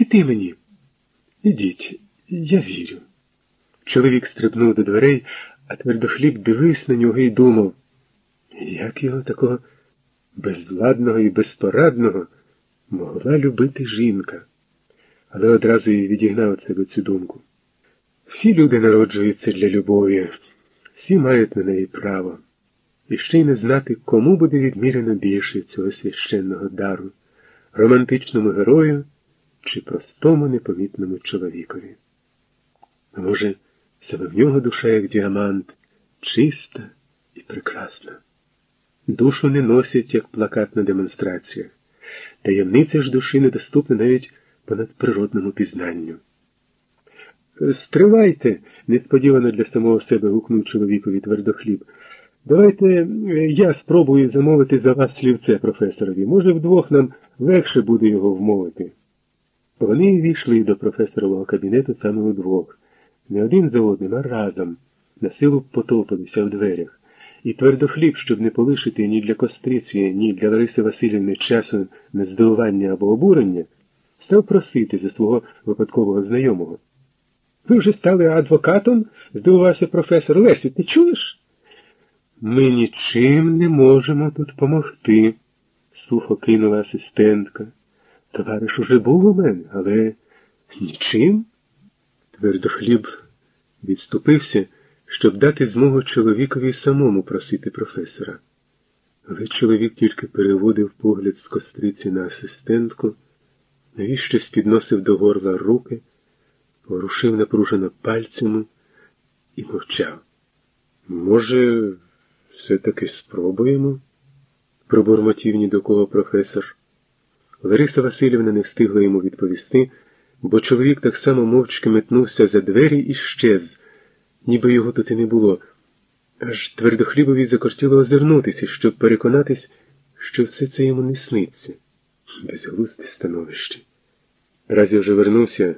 піти мені. Ідіть, я вірю. Чоловік стрибнув до дверей, а твердохліб дивився на нього і думав, як його такого безвладного і безпорадного могла любити жінка, але одразу її відігнав від себе цю думку. Всі люди народжуються для любові, всі мають на неї право, і ще й не знати, кому буде відмірено більше цього священного дару, романтичному герою чи простому непомітному чоловікові. А може, саме в нього душа, як діамант, чиста і прекрасна. Душу не носять, як плакат на демонстраціях. Таємниця ж душі недоступна навіть понад природному пізнанню. Стривайте, несподівано для самого себе гукнув чоловікові твердохліб. Давайте е, я спробую замовити за вас слівце професорові. Може, вдвох нам легше буде його вмовити. Вони війшли до професорового кабінету саме удвох, не один за одним, а разом, на силу потопилися в дверях. І твердохліб, щоб не полишити ні для Костриці, ні для Лариси Васильівни часу на здивування або обурення, став просити за свого випадкового знайомого. Ви вже стали адвокатом? здивувався професор. Лесю, ти чуєш? Ми нічим не можемо тут помогти, сухо кинула асистентка. Товариш уже був у мене, але нічим. Твердохліб відступився, щоб дати змогу чоловікові самому просити професора. Але чоловік тільки переводив погляд з костриці на асистентку, навіщось підносив до горла руки, ворушив напружено пальцями і мовчав. Може, все-таки спробуємо? пробурмотів ні до кого професор. Лариса Васильівна не встигла йому відповісти, бо чоловік так само мовчки метнувся за двері і щез, ніби його тут і не було. Аж твердохлібові закортіло озирнутися, щоб переконатись, що все це йому не сниться. Безглузде становище. Раз я вже вернувся,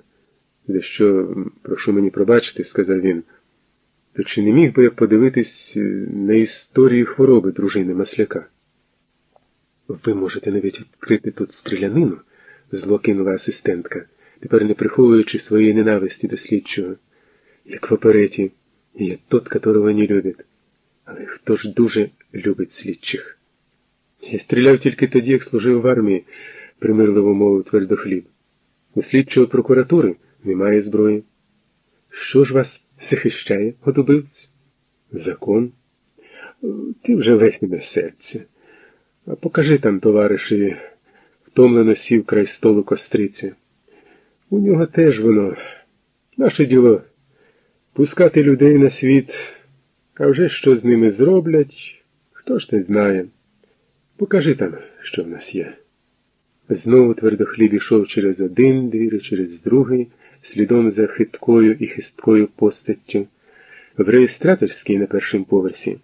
за що прошу мені пробачити, сказав він, то чи не міг би я подивитись на історію хвороби дружини Масляка? Ви можете навіть відкрити тут стрілянину, зло кинула асистентка, тепер не приховуючи своєї ненависті до слідчого. Як в опереті, є тот, которого не любить. Але хто ж дуже любить слідчих? Я стріляв тільки тоді, як служив в армії, примирливо мовив твердохліб. У слідчого прокуратури немає зброї. Що ж вас захищає, годубивць? Закон. Ти вже весь не без серця. А покажи там, товаришеві, втомлено сів край столу костриці. У нього теж воно. Наше діло пускати людей на світ, а вже що з ними зроблять, хто ж не знає. Покажи там, що в нас є. Знову твердохліб ішов через один двір, через другий, слідом за хиткою і хисткою постаттю, в реєстраторській на першому поверсі.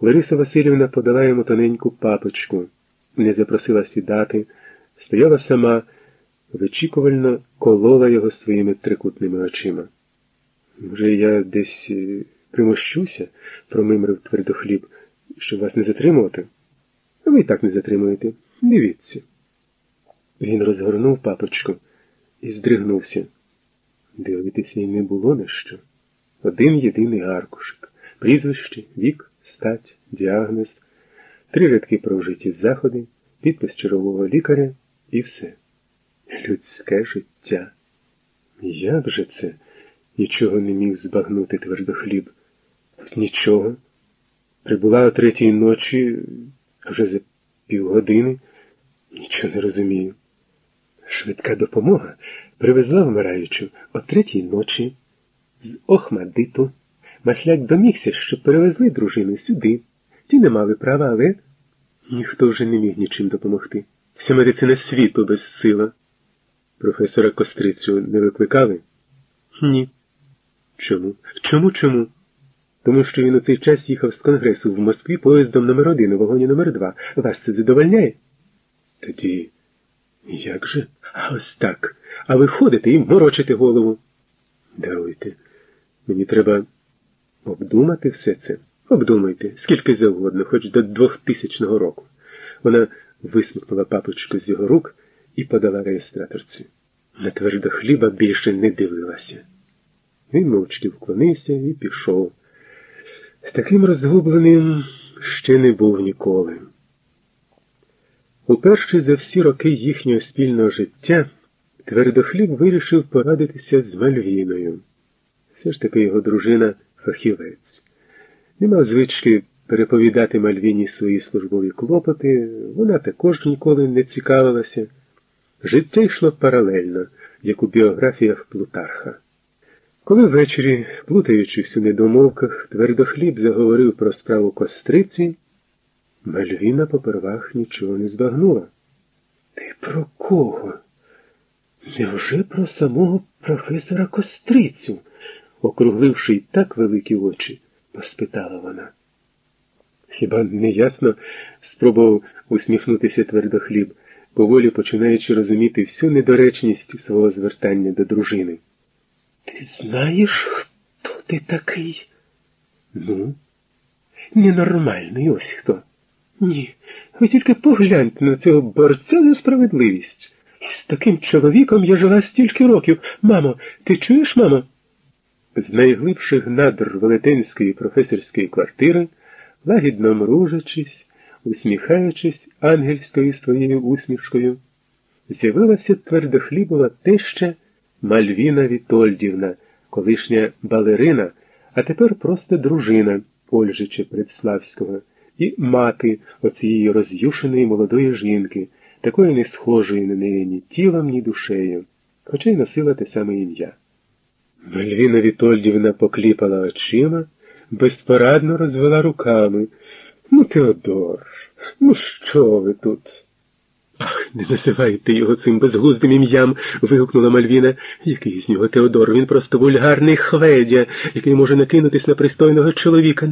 Лариса Васильівна подала йому тоненьку папочку, не запросила сідати, стояла сама, вичікувально колола його своїми трикутними очима. Може, я десь е, примощуся, промимрив твердохліб, щоб вас не затримувати? Ви і так не затримуєте. Дивіться. Він розгорнув папочку і здригнувся. Дивитися й не було на що. Один єдиний аркушик, прізвище, вік стать, діагноз, три рядки про вжиті заходи, підпис чергового лікаря і все. Людське життя. Як же це? Нічого не міг збагнути твердохліб. Тут нічого. Прибула о третій ночі, вже за півгодини. Нічого не розумію. Швидка допомога привезла вмираючу о третій ночі з Охмадиту. Масляк домігся, щоб перевезли дружину сюди. Ті не мали права, але ніхто вже не міг нічим допомогти. Вся медицина світу безсила. Професора Кострицю не викликали? Ні. Чому? Чому чому? Тому що він у цей час їхав з конгресу в Москві поїздом номер один у вагоні номер два. Вас це задовольняє? Тоді як же? А ось так. А ви ходите і морочите голову. Даруйте, мені треба. Обдумати все це? Обдумайте, скільки завгодно, хоч до двохтисячного року. Вона висмикнула папочку з його рук і подала реєстраторці. На твердохліба більше не дивилася. Він мовчки вклонився і пішов. Таким розгубленим ще не був ніколи. Уперше за всі роки їхнього спільного життя твердохліб вирішив порадитися з Мальвіною. Все ж таки його дружина фахівець. Не мав звички переповідати Мальвіні свої службові клопоти, вона також ніколи не цікавилася. Життя йшло паралельно, як у біографіях Плутарха. Коли ввечері, плутаючись у недомовках, твердохліб заговорив про справу костриці, Мальвіна попервах нічого не збагнула. Ти про кого? Невже про самого професора Кострицю? Округливши й так великі очі, поспитала вона. Хіба не ясно? спробував усміхнутися твердохліб, поволі починаючи розуміти всю недоречність свого звертання до дружини. Ти знаєш, хто ти такий? Ну, ненормальний ось хто. Ні, ви тільки погляньте на цього борця за справедливість. З таким чоловіком я жила стільки років. Мамо, ти чуєш, мамо? З найглибших надр велетенської професорської квартири, лагідно мружачись, усміхаючись ангельською своєю усмішкою, з'явилася твердохлібова теща Мальвіна Вітольдівна, колишня балерина, а тепер просто дружина Ольжича Предславського і мати оцієї роз'юшеної молодої жінки, такої не схожої на неї ні тілом, ні душею, хоча й носила те саме ім'я. Мальвіна Вітольдівна покліпала очима, безпорадно розвела руками. Ну, Теодор, ну що ви тут? Ах, не називайте його цим безглуздим ім'ям. вигукнула Мальвіна. Який з нього Теодор? Він просто вульгарний хведя, який може накинутись на пристойного чоловіка.